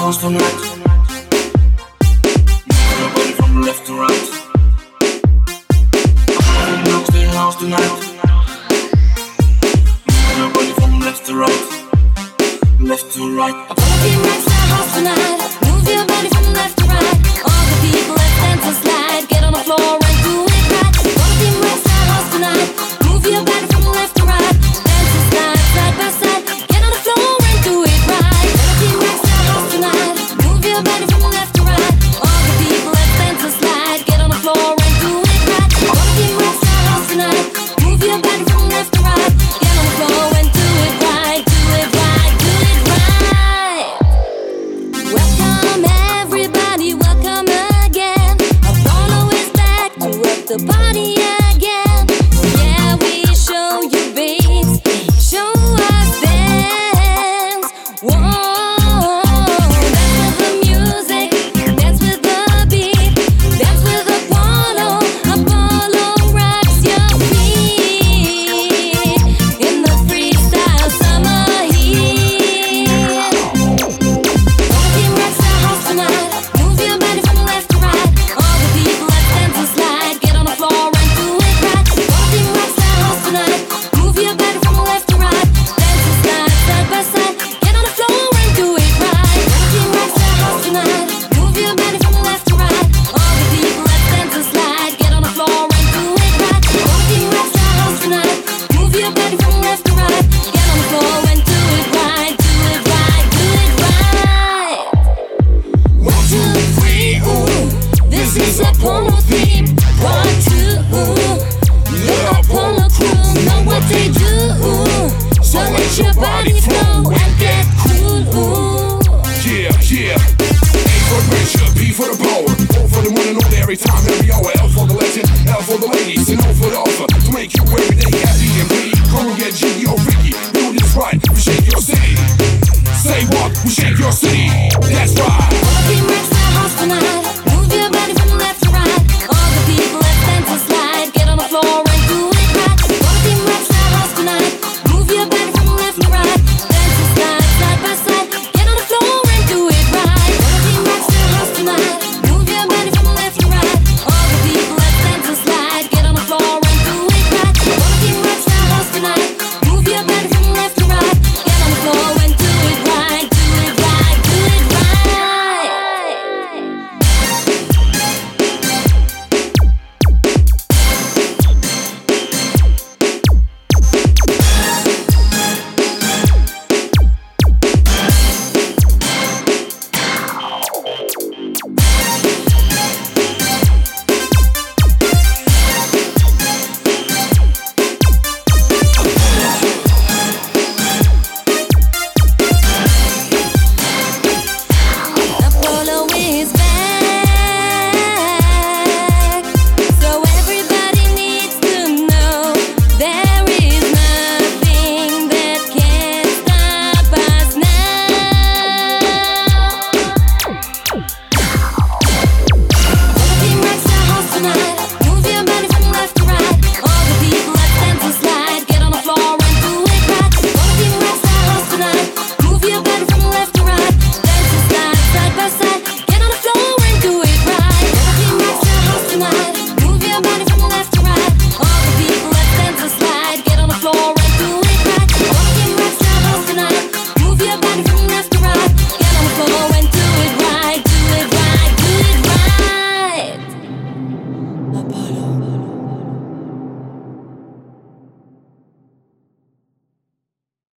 house tonight. From left to right. I'm house tonight. From left to right. Left to right. feel bad from left to right. Get on the floor.